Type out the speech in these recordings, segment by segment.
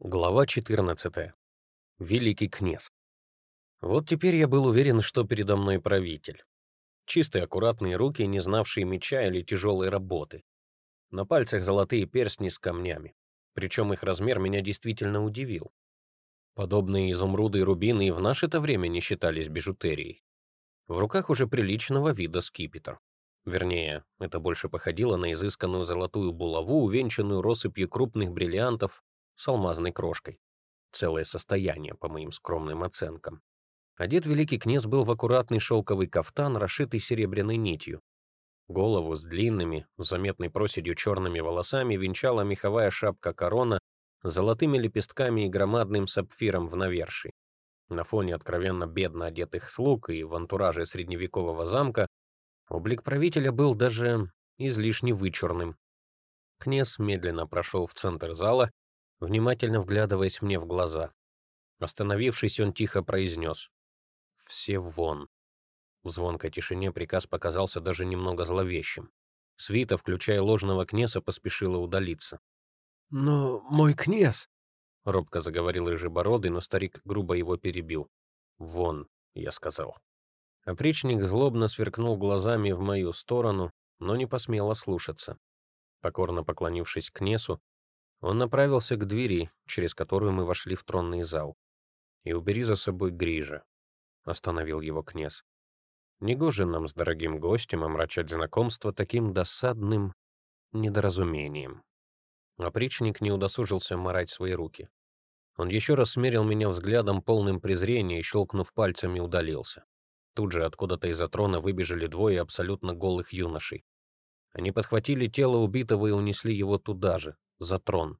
Глава 14. Великий князь. Вот теперь я был уверен, что передо мной правитель. Чистые аккуратные руки, не знавшие меча или тяжелой работы. На пальцах золотые перстни с камнями. Причем их размер меня действительно удивил. Подобные изумруды и рубины и в наше-то время не считались бижутерией. В руках уже приличного вида скипетр. Вернее, это больше походило на изысканную золотую булаву, увенчанную россыпью крупных бриллиантов с алмазной крошкой. Целое состояние, по моим скромным оценкам. Одет великий князь был в аккуратный шелковый кафтан, расшитый серебряной нитью. Голову с длинными, заметной проседью черными волосами венчала меховая шапка-корона с золотыми лепестками и громадным сапфиром в навершии. На фоне откровенно бедно одетых слуг и в антураже средневекового замка облик правителя был даже излишне вычурным. Князь медленно прошел в центр зала, внимательно вглядываясь мне в глаза. Остановившись, он тихо произнес «Все вон». В звонкой тишине приказ показался даже немного зловещим. Свита, включая ложного князя, поспешила удалиться. «Но мой князь!» — робко заговорил рыжебородый, но старик грубо его перебил. «Вон», — я сказал. Опричник злобно сверкнул глазами в мою сторону, но не посмел ослушаться. Покорно поклонившись к Несу, он направился к двери, через которую мы вошли в тронный зал. «И убери за собой Грижа», — остановил его князь. «Негоже нам с дорогим гостем омрачать знакомство таким досадным недоразумением». Опричник не удосужился морать свои руки. Он еще раз смерил меня взглядом, полным презрения, и, щелкнув пальцами, удалился. Тут же откуда-то из-за трона выбежали двое абсолютно голых юношей. Они подхватили тело убитого и унесли его туда же, за трон.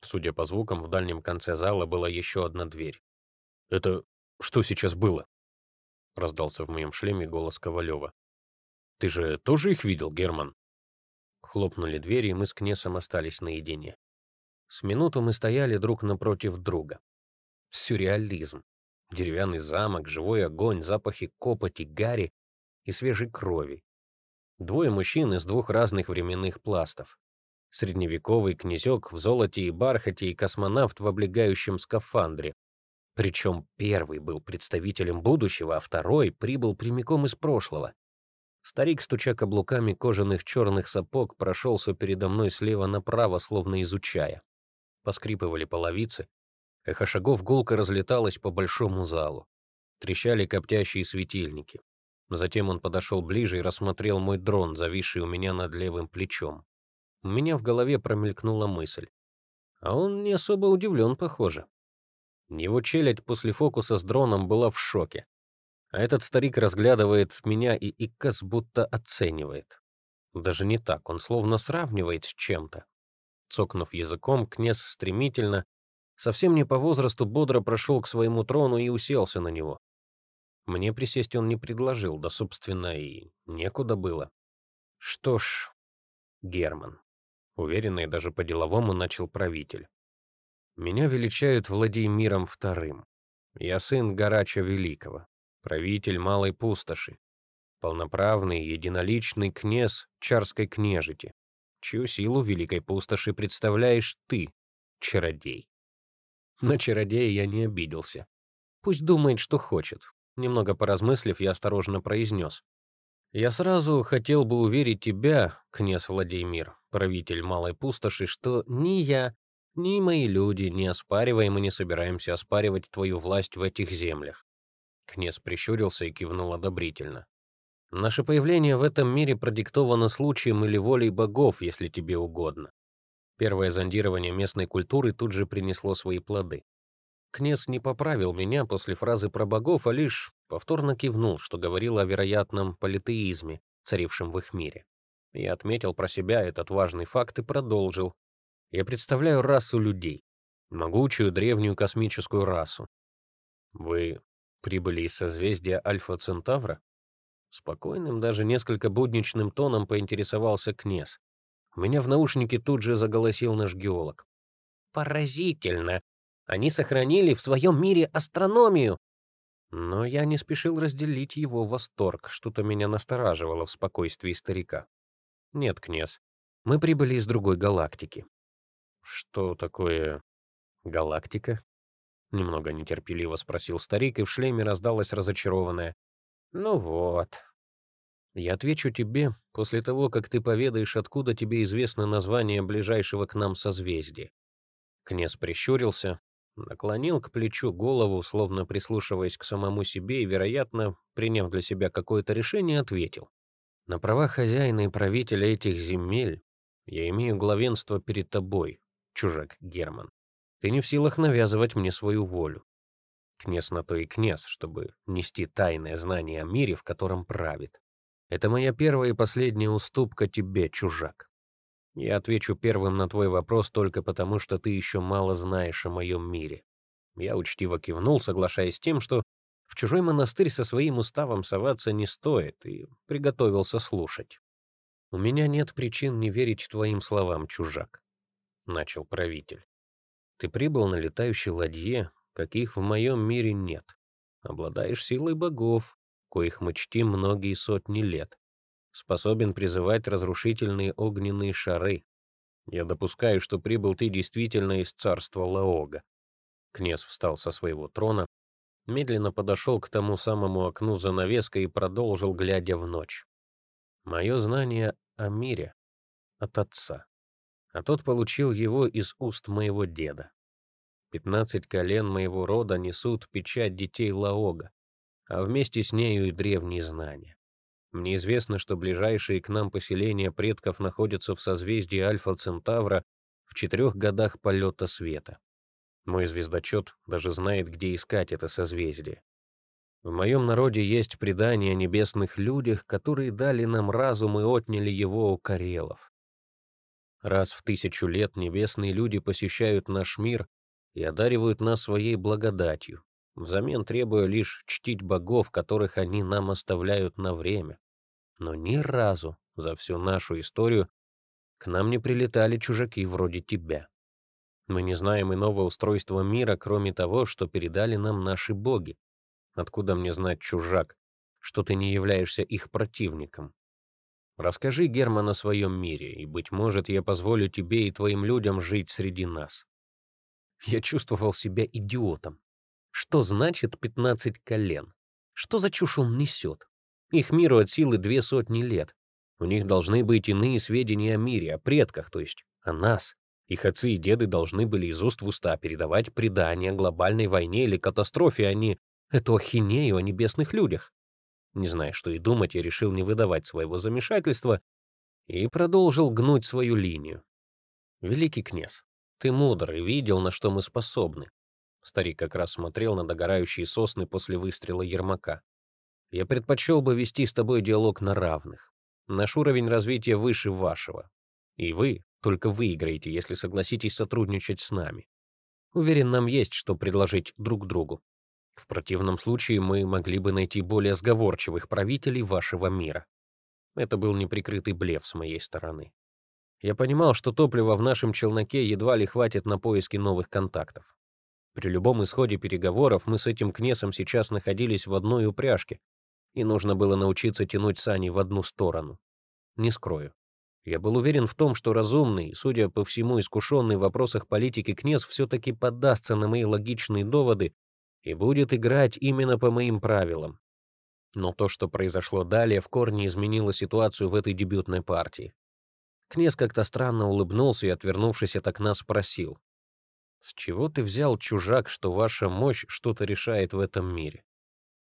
Судя по звукам, в дальнем конце зала была еще одна дверь. «Это что сейчас было?» — раздался в моем шлеме голос Ковалева. «Ты же тоже их видел, Герман?» Хлопнули двери, и мы с Кнесом остались наедине. С минуту мы стояли друг напротив друга. Сюрреализм. Деревянный замок, живой огонь, запахи копоти, гари и свежей крови. Двое мужчин из двух разных временных пластов. Средневековый князек в золоте и бархате и космонавт в облегающем скафандре. Причем первый был представителем будущего, а второй прибыл прямиком из прошлого. Старик, стуча каблуками кожаных черных сапог, прошелся передо мной слева направо, словно изучая. Поскрипывали половицы. Эхо шагов гулко разлеталось по большому залу. Трещали коптящие светильники. Затем он подошел ближе и рассмотрел мой дрон, зависший у меня над левым плечом. У меня в голове промелькнула мысль. А он не особо удивлен, похоже. Его челядь после фокуса с дроном была в шоке. А этот старик разглядывает меня и Икас будто оценивает. Даже не так, он словно сравнивает с чем-то. Цокнув языком, князь стремительно, совсем не по возрасту, бодро прошел к своему трону и уселся на него. Мне присесть он не предложил, да, собственно, и некуда было. Что ж, Герман. Уверенно и даже по-деловому начал правитель. Меня величают Владимиром II. Я сын Гарача Великого, правитель Малой Пустоши, полноправный единоличный князь Чарской княжити, чью силу Великой Пустоши представляешь ты, чародей. На чародея я не обиделся. Пусть думает, что хочет. Немного поразмыслив, я осторожно произнес. Я сразу хотел бы уверить тебя, князь Владимир, правитель Малой Пустоши, что ни я, ни мои люди не оспариваем и не собираемся оспаривать твою власть в этих землях. Князь прищурился и кивнул одобрительно. Наше появление в этом мире продиктовано случаем или волей богов, если тебе угодно. Первое зондирование местной культуры тут же принесло свои плоды. Князь не поправил меня после фразы про богов, а лишь повторно кивнул, что говорил о вероятном политеизме, царившем в их мире. Я отметил про себя этот важный факт и продолжил. Я представляю расу людей, могучую древнюю космическую расу. Вы прибыли из созвездия Альфа-Центавра? Спокойным, даже несколько будничным тоном поинтересовался. У меня в наушнике тут же заголосил наш геолог. «Поразительно! Они сохранили в своем мире астрономию. Но я не спешил разделить его восторг, что-то меня настораживало в спокойствии старика. Нет, князь, мы прибыли из другой галактики. Что такое Галактика? Немного нетерпеливо спросил старик, и в шлеме раздалось разочарованное. Ну вот. Я отвечу тебе после того, как ты поведаешь, откуда тебе известно название ближайшего к нам созвездия. Князь прищурился, наклонил к плечу голову, словно прислушиваясь к самому себе и, вероятно, приняв для себя какое-то решение, ответил. «На правах хозяина и правителя этих земель я имею главенство перед тобой, чужак Герман. Ты не в силах навязывать мне свою волю. Князь на то и князь, чтобы нести тайное знание о мире, в котором правит. Это моя первая и последняя уступка тебе, чужак. Я отвечу первым на твой вопрос только потому, что ты еще мало знаешь о моем мире. Я учтиво кивнул, соглашаясь с тем, что в чужой монастырь со своим уставом соваться не стоит, и приготовился слушать. «У меня нет причин не верить твоим словам, чужак», — начал правитель. «Ты прибыл на летающей ладье, каких в моем мире нет. Обладаешь силой богов, коих мы чтим многие сотни лет способен призывать разрушительные огненные шары. Я допускаю, что прибыл ты действительно из царства Лаога. Князь встал со своего трона, медленно подошел к тому самому окну занавеской и продолжил, глядя в ночь. Мое знание о мире от отца, а тот получил его из уст моего деда. Пятнадцать колен моего рода несут печать детей Лаога, а вместе с нею и древние знания. Мне известно, что ближайшие к нам поселения предков находятся в созвездии Альфа-Центавра в четырех годах полета света. Мой звездочет даже знает, где искать это созвездие. В моем народе есть предания о небесных людях, которые дали нам разум и отняли его у карелов. Раз в тысячу лет небесные люди посещают наш мир и одаривают нас своей благодатью, взамен требуя лишь чтить богов, которых они нам оставляют на время. Но ни разу за всю нашу историю к нам не прилетали чужаки вроде тебя. Мы не знаем иного устройства мира, кроме того, что передали нам наши боги. Откуда мне знать, чужак, что ты не являешься их противником? Расскажи, Герман, о своем мире, и, быть может, я позволю тебе и твоим людям жить среди нас. Я чувствовал себя идиотом. Что значит пятнадцать колен? Что за чушь он несет? Их миру от силы две сотни лет. У них должны быть иные сведения о мире, о предках, то есть о нас. Их отцы и деды должны были из уст в уста передавать предания о глобальной войне или катастрофе, а не эту ахинею о небесных людях. Не зная, что и думать, я решил не выдавать своего замешательства и продолжил гнуть свою линию. «Великий князь, ты мудр и видел, на что мы способны. Старик как раз смотрел на догорающие сосны после выстрела Ермака. «Я предпочел бы вести с тобой диалог на равных. Наш уровень развития выше вашего. И вы только выиграете, если согласитесь сотрудничать с нами. Уверен, нам есть что предложить друг другу. В противном случае мы могли бы найти более сговорчивых правителей вашего мира». Это был неприкрытый блеф с моей стороны. Я понимал, что топлива в нашем челноке едва ли хватит на поиски новых контактов. При любом исходе переговоров мы с этим Кнесом сейчас находились в одной упряжке, и нужно было научиться тянуть сани в одну сторону. Не скрою. Я был уверен в том, что разумный, судя по всему искушенный в вопросах политики Кнес все-таки поддастся на мои логичные доводы и будет играть именно по моим правилам. Но то, что произошло далее, в корне изменило ситуацию в этой дебютной партии. Кнес как-то странно улыбнулся и, отвернувшись от окна, спросил. С чего ты взял, чужак, что ваша мощь что-то решает в этом мире?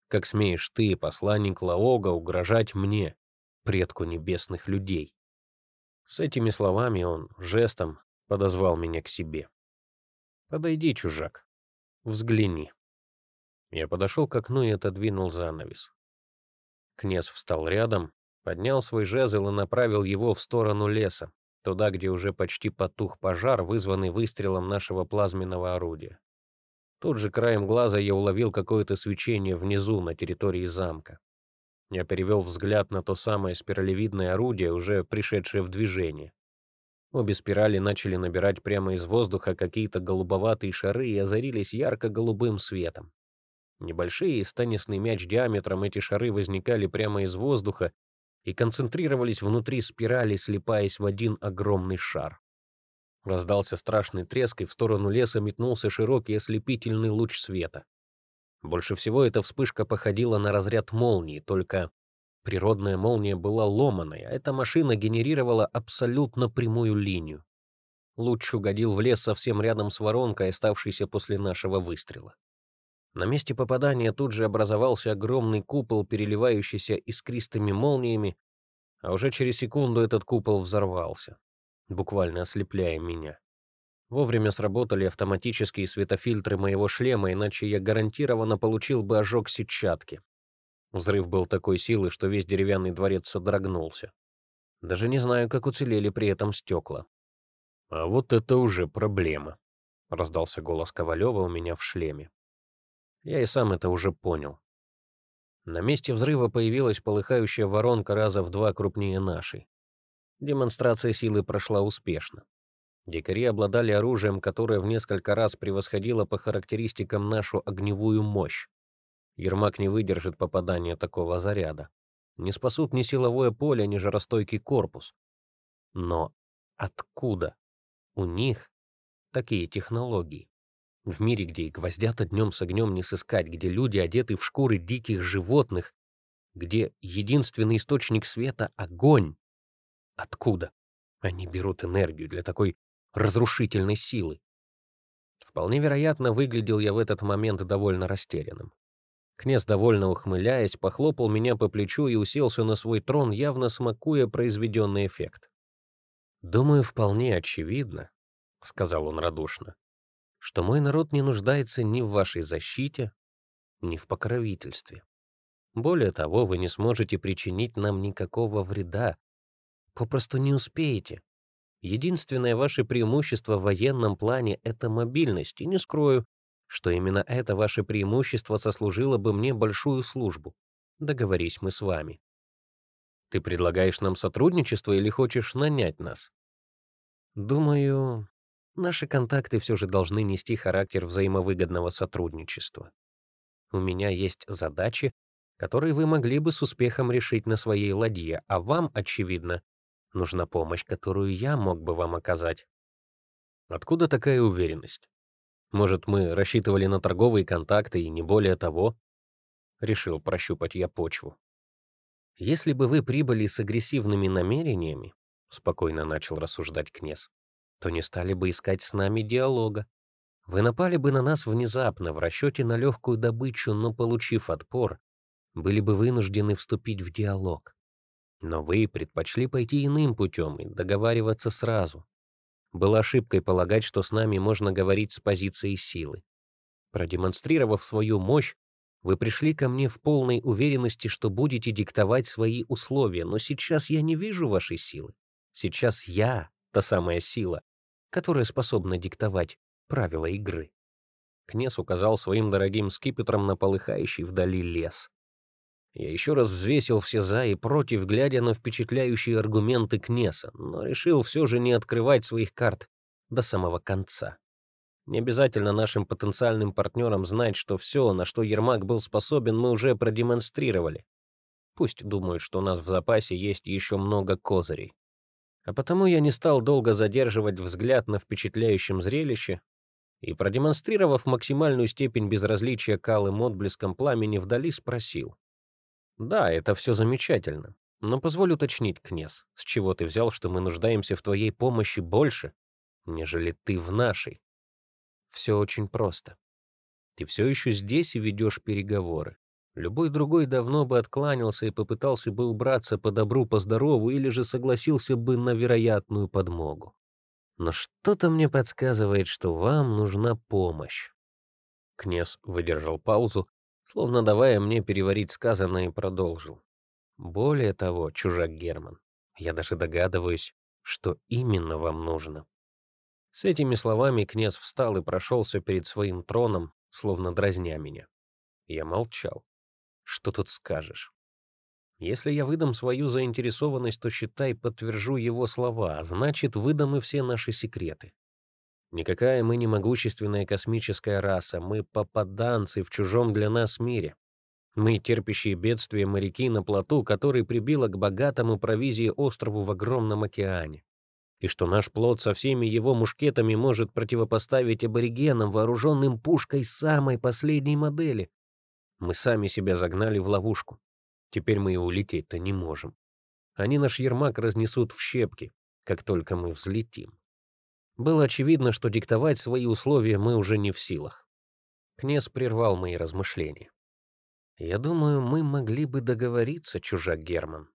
Как смеешь ты, посланник Лаога, угрожать мне, предку небесных людей? С этими словами он жестом подозвал меня к себе. Подойди, чужак, взгляни. Я подошел к окну и отодвинул занавес. Князь встал рядом, поднял свой жезл и направил его в сторону леса, туда, где уже почти потух пожар, вызванный выстрелом нашего плазменного орудия. Тут же краем глаза я уловил какое-то свечение внизу, на территории замка. Я перевел взгляд на то самое спиралевидное орудие, уже пришедшее в движение. Обе спирали начали набирать прямо из воздуха какие-то голубоватые шары и озарились ярко-голубым светом. Небольшие, станисный мяч диаметром эти шары возникали прямо из воздуха и концентрировались внутри спирали, слипаясь в один огромный шар. Раздался страшный треск, и в сторону леса метнулся широкий ослепительный луч света. Больше всего эта вспышка походила на разряд молнии, только природная молния была ломаной, а эта машина генерировала абсолютно прямую линию. Луч угодил в лес совсем рядом с воронкой, оставшейся после нашего выстрела. На месте попадания тут же образовался огромный купол, переливающийся искристыми молниями, а уже через секунду этот купол взорвался буквально ослепляя меня. Вовремя сработали автоматические светофильтры моего шлема, иначе я гарантированно получил бы ожог сетчатки. Взрыв был такой силы, что весь деревянный дворец содрогнулся. Даже не знаю, как уцелели при этом стекла. «А вот это уже проблема», — раздался голос Ковалева у меня в шлеме. Я и сам это уже понял. На месте взрыва появилась полыхающая воронка раза в два крупнее нашей. Демонстрация силы прошла успешно. Дикари обладали оружием, которое в несколько раз превосходило по характеристикам нашу огневую мощь. Ермак не выдержит попадания такого заряда. Не спасут ни силовое поле, ни жаростойкий корпус. Но откуда у них такие технологии? В мире, где и гвоздята днем с огнем не сыскать, где люди одеты в шкуры диких животных, где единственный источник света — огонь, Откуда они берут энергию для такой разрушительной силы? Вполне вероятно, выглядел я в этот момент довольно растерянным. Князь, довольно ухмыляясь, похлопал меня по плечу и уселся на свой трон, явно смакуя произведенный эффект. «Думаю, вполне очевидно», — сказал он радушно, «что мой народ не нуждается ни в вашей защите, ни в покровительстве. Более того, вы не сможете причинить нам никакого вреда, Попросту не успеете. Единственное ваше преимущество в военном плане — это мобильность, и не скрою, что именно это ваше преимущество сослужило бы мне большую службу. Договорись мы с вами. Ты предлагаешь нам сотрудничество или хочешь нанять нас? Думаю, наши контакты все же должны нести характер взаимовыгодного сотрудничества. У меня есть задачи, которые вы могли бы с успехом решить на своей ладье, а вам, очевидно, Нужна помощь, которую я мог бы вам оказать. Откуда такая уверенность? Может, мы рассчитывали на торговые контакты и не более того? Решил прощупать я почву. Если бы вы прибыли с агрессивными намерениями, спокойно начал рассуждать князь, то не стали бы искать с нами диалога. Вы напали бы на нас внезапно в расчете на легкую добычу, но, получив отпор, были бы вынуждены вступить в диалог. Но вы предпочли пойти иным путем и договариваться сразу. Было ошибкой полагать, что с нами можно говорить с позиции силы. Продемонстрировав свою мощь, вы пришли ко мне в полной уверенности, что будете диктовать свои условия, но сейчас я не вижу вашей силы. Сейчас я — та самая сила, которая способна диктовать правила игры. Князь указал своим дорогим скипетром на полыхающий вдали лес. Я еще раз взвесил все «за» и «против», глядя на впечатляющие аргументы Кнеса, но решил все же не открывать своих карт до самого конца. Не обязательно нашим потенциальным партнерам знать, что все, на что Ермак был способен, мы уже продемонстрировали. Пусть думают, что у нас в запасе есть еще много козырей. А потому я не стал долго задерживать взгляд на впечатляющем зрелище и, продемонстрировав максимальную степень безразличия к алым отблеском пламени, вдали спросил. Да, это все замечательно. Но позволь уточнить, князь, с чего ты взял, что мы нуждаемся в твоей помощи больше, нежели ты в нашей? Все очень просто. Ты все еще здесь и ведешь переговоры. Любой другой давно бы откланялся и попытался бы убраться по добру, по здорову, или же согласился бы на вероятную подмогу. Но что-то мне подсказывает, что вам нужна помощь. Князь выдержал паузу, словно давая мне переварить сказанное, и продолжил. Более того, чужак Герман, я даже догадываюсь, что именно вам нужно. С этими словами князь встал и прошелся перед своим троном, словно дразня меня. Я молчал. Что тут скажешь? Если я выдам свою заинтересованность, то, считай, подтвержу его слова, а значит, выдам и все наши секреты. Никакая мы не могущественная космическая раса, мы попаданцы в чужом для нас мире. Мы терпящие бедствия моряки на плоту, который прибило к богатому провизии острову в огромном океане. и что наш плод со всеми его мушкетами может противопоставить аборигенам, вооруженным пушкой самой последней модели. Мы сами себя загнали в ловушку. Теперь мы и улететь-то не можем. Они наш Ермак разнесут в щепки, как только мы взлетим. Было очевидно, что диктовать свои условия мы уже не в силах. Князь прервал мои размышления. «Я думаю, мы могли бы договориться, чужак Герман.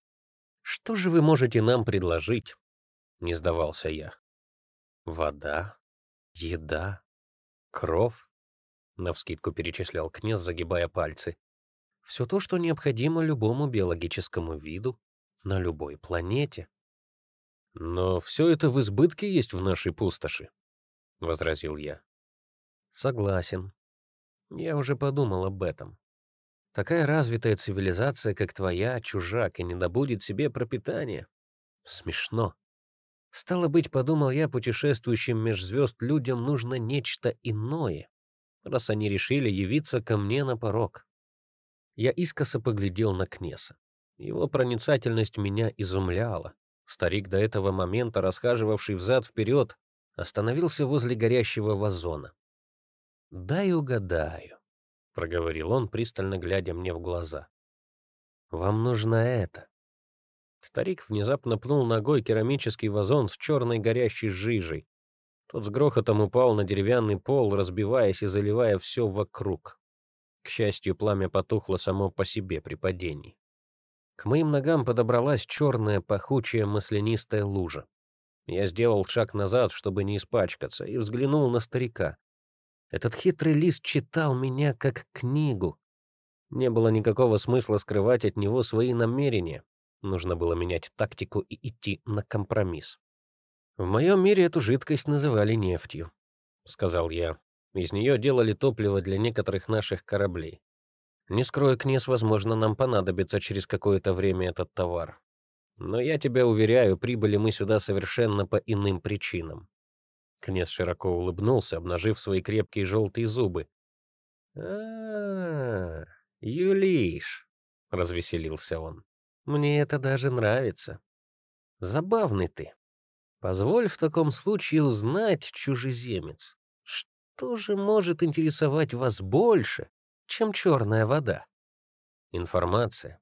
Что же вы можете нам предложить?» — не сдавался я. «Вода? Еда? Кров?» — навскидку перечислял князь, загибая пальцы. «Все то, что необходимо любому биологическому виду на любой планете». «Но все это в избытке есть в нашей пустоши», — возразил я. «Согласен. Я уже подумал об этом. Такая развитая цивилизация, как твоя, чужак, и не добудет себе пропитания. Смешно. Стало быть, подумал я, путешествующим меж звезд людям нужно нечто иное, раз они решили явиться ко мне на порог. Я искоса поглядел на Кнеса. Его проницательность меня изумляла. Старик, до этого момента расхаживавший взад-вперед, остановился возле горящего вазона. «Дай угадаю», — проговорил он, пристально глядя мне в глаза. «Вам нужно это». Старик внезапно пнул ногой керамический вазон с черной горящей жижей. Тот с грохотом упал на деревянный пол, разбиваясь и заливая все вокруг. К счастью, пламя потухло само по себе при падении. К моим ногам подобралась черная пахучая маслянистая лужа. Я сделал шаг назад, чтобы не испачкаться, и взглянул на старика. Этот хитрый лист читал меня как книгу. Не было никакого смысла скрывать от него свои намерения. Нужно было менять тактику и идти на компромисс. «В моем мире эту жидкость называли нефтью», — сказал я. «Из нее делали топливо для некоторых наших кораблей. Не скрою, Кнес, возможно, нам понадобится через какое-то время этот товар. Но я тебя уверяю, прибыли мы сюда совершенно по иным причинам. Кнес широко улыбнулся, обнажив свои крепкие желтые зубы. а, -а, -а Юлиш!» — развеселился он. «Мне это даже нравится. Забавный ты. Позволь в таком случае узнать, чужеземец, что же может интересовать вас больше, чем черная вода. Информация.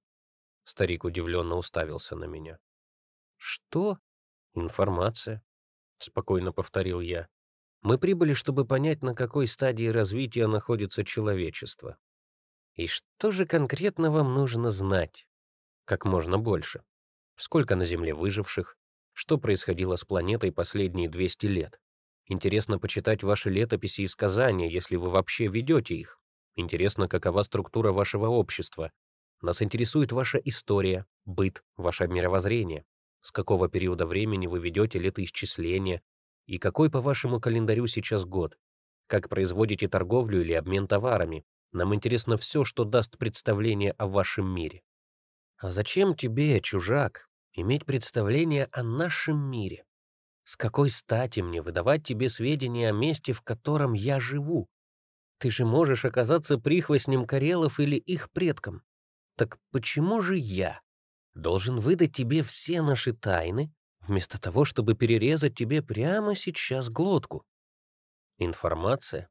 Старик удивленно уставился на меня. Что? Информация. Спокойно повторил я. Мы прибыли, чтобы понять, на какой стадии развития находится человечество. И что же конкретно вам нужно знать? Как можно больше. Сколько на Земле выживших? Что происходило с планетой последние 200 лет? Интересно почитать ваши летописи и сказания, если вы вообще ведете их. Интересно, какова структура вашего общества. Нас интересует ваша история, быт, ваше мировоззрение. С какого периода времени вы ведете летоисчисление? И какой по вашему календарю сейчас год? Как производите торговлю или обмен товарами? Нам интересно все, что даст представление о вашем мире. А зачем тебе, чужак, иметь представление о нашем мире? С какой стати мне выдавать тебе сведения о месте, в котором я живу? Ты же можешь оказаться прихвостнем Карелов или их предком. Так почему же я должен выдать тебе все наши тайны, вместо того, чтобы перерезать тебе прямо сейчас глотку? Информация?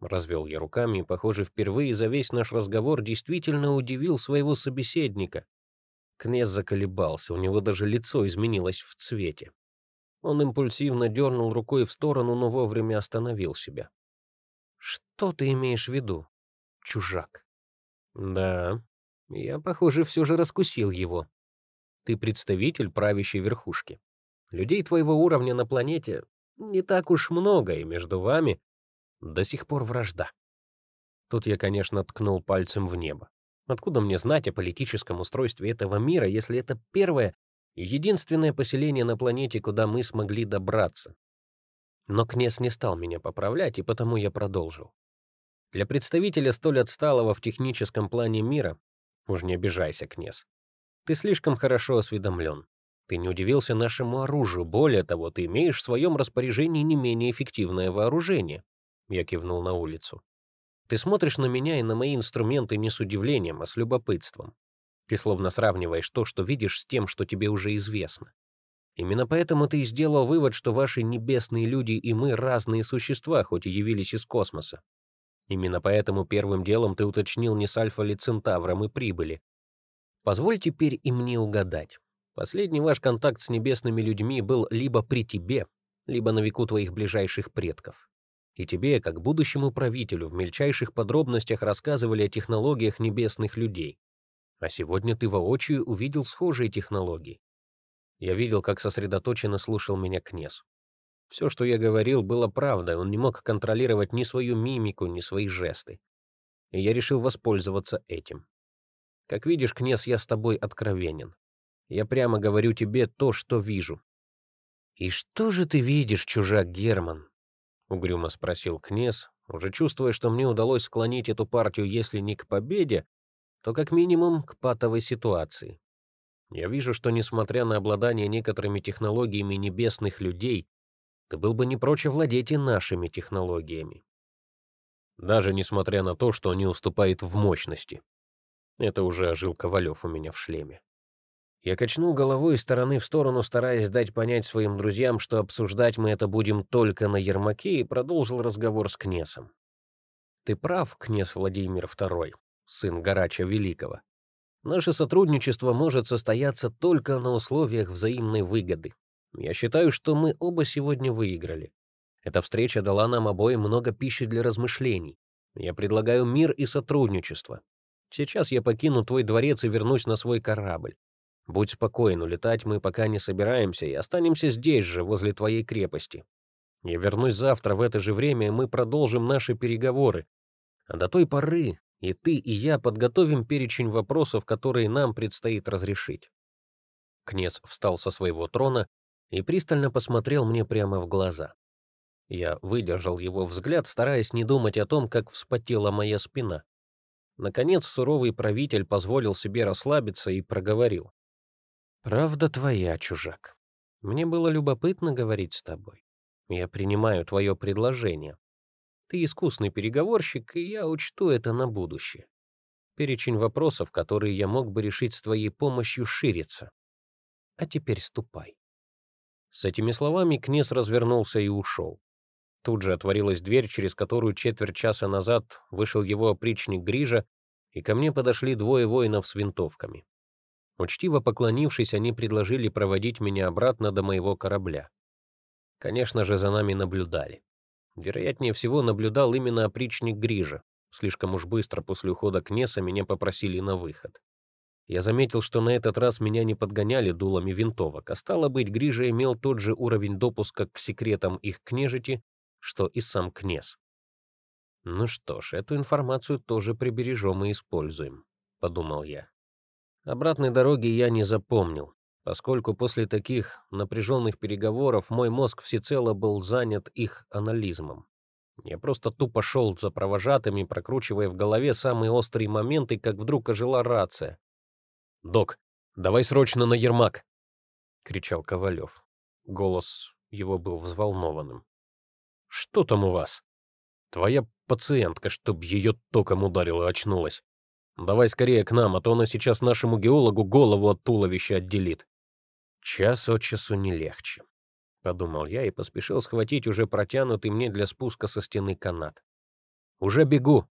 Развел я руками и, похоже, впервые за весь наш разговор действительно удивил своего собеседника. Князь заколебался, у него даже лицо изменилось в цвете. Он импульсивно дернул рукой в сторону, но вовремя остановил себя. Что ты имеешь в виду, чужак? Да, я, похоже, все же раскусил его. Ты представитель правящей верхушки. Людей твоего уровня на планете не так уж много, и между вами до сих пор вражда. Тут я, конечно, ткнул пальцем в небо. Откуда мне знать о политическом устройстве этого мира, если это первое и единственное поселение на планете, куда мы смогли добраться? Но Кнес не стал меня поправлять, и потому я продолжил. Для представителя столь отсталого в техническом плане мира, уж не обижайся, Кнес, ты слишком хорошо осведомлен. Ты не удивился нашему оружию, более того, ты имеешь в своем распоряжении не менее эффективное вооружение. Я кивнул на улицу. Ты смотришь на меня и на мои инструменты не с удивлением, а с любопытством. Ты словно сравниваешь то, что видишь, с тем, что тебе уже известно. Именно поэтому ты и сделал вывод, что ваши небесные люди и мы разные существа, хоть и явились из космоса. Именно поэтому первым делом ты уточнил, не с Альфа ли Центавром и прибыли. Позволь теперь и мне угадать. Последний ваш контакт с небесными людьми был либо при тебе, либо на веку твоих ближайших предков. И тебе, как будущему правителю, в мельчайших подробностях рассказывали о технологиях небесных людей. А сегодня ты воочию увидел схожие технологии. Я видел, как сосредоточенно слушал меня князь. Все, что я говорил, было правдой, он не мог контролировать ни свою мимику, ни свои жесты. И я решил воспользоваться этим. Как видишь, князь, я с тобой откровенен. Я прямо говорю тебе то, что вижу. «И что же ты видишь, чужак Герман?» — угрюмо спросил князь, уже чувствуя, что мне удалось склонить эту партию, если не к победе, то как минимум к патовой ситуации. Я вижу, что, несмотря на обладание некоторыми технологиями небесных людей, ты был бы не прочь владеть и нашими технологиями. Даже несмотря на то, что они уступают в мощности. Это уже ожил Ковалев у меня в шлеме. Я качнул головой из стороны в сторону, стараясь дать понять своим друзьям, что обсуждать мы это будем только на Ермаке, и продолжил разговор с Кнесом. «Ты прав, князь Владимир II, сын Гарача Великого. Наше сотрудничество может состояться только на условиях взаимной выгоды. Я считаю, что мы оба сегодня выиграли. Эта встреча дала нам обоим много пищи для размышлений. Я предлагаю мир и сотрудничество. Сейчас я покину твой дворец и вернусь на свой корабль. Будь спокоен, улетать мы пока не собираемся и останемся здесь же, возле твоей крепости. Я вернусь завтра в это же время, и мы продолжим наши переговоры. А до той поры и ты, и я подготовим перечень вопросов, которые нам предстоит разрешить». Князь встал со своего трона и пристально посмотрел мне прямо в глаза. Я выдержал его взгляд, стараясь не думать о том, как вспотела моя спина. Наконец суровый правитель позволил себе расслабиться и проговорил. «Правда твоя, чужак. Мне было любопытно говорить с тобой. Я принимаю твое предложение. Ты искусный переговорщик, и я учту это на будущее. Перечень вопросов, которые я мог бы решить с твоей помощью, ширится. А теперь ступай». С этими словами князь развернулся и ушел. Тут же отворилась дверь, через которую четверть часа назад вышел его опричник Грижа, и ко мне подошли двое воинов с винтовками. Учтиво поклонившись, они предложили проводить меня обратно до моего корабля. Конечно же, за нами наблюдали. Вероятнее всего, наблюдал именно опричник Грижа. Слишком уж быстро после ухода Кнеса меня попросили на выход. Я заметил, что на этот раз меня не подгоняли дулами винтовок, а стало быть, Грижа имел тот же уровень допуска к секретам их княжити, что и сам Кнес. «Ну что ж, эту информацию тоже прибережем и используем», — подумал я. Обратной дороги я не запомнил поскольку после таких напряженных переговоров мой мозг всецело был занят их анализмом. Я просто тупо шел за провожатыми, прокручивая в голове самые острые моменты, как вдруг ожила рация. «Док, давай срочно на Ермак!» — кричал Ковалев. Голос его был взволнованным. «Что там у вас?» «Твоя пациентка, чтоб ее током ударила, очнулась. Давай скорее к нам, а то она сейчас нашему геологу голову от туловища отделит». Час от часу не легче, — подумал я и поспешил схватить уже протянутый мне для спуска со стены канат. «Уже бегу!»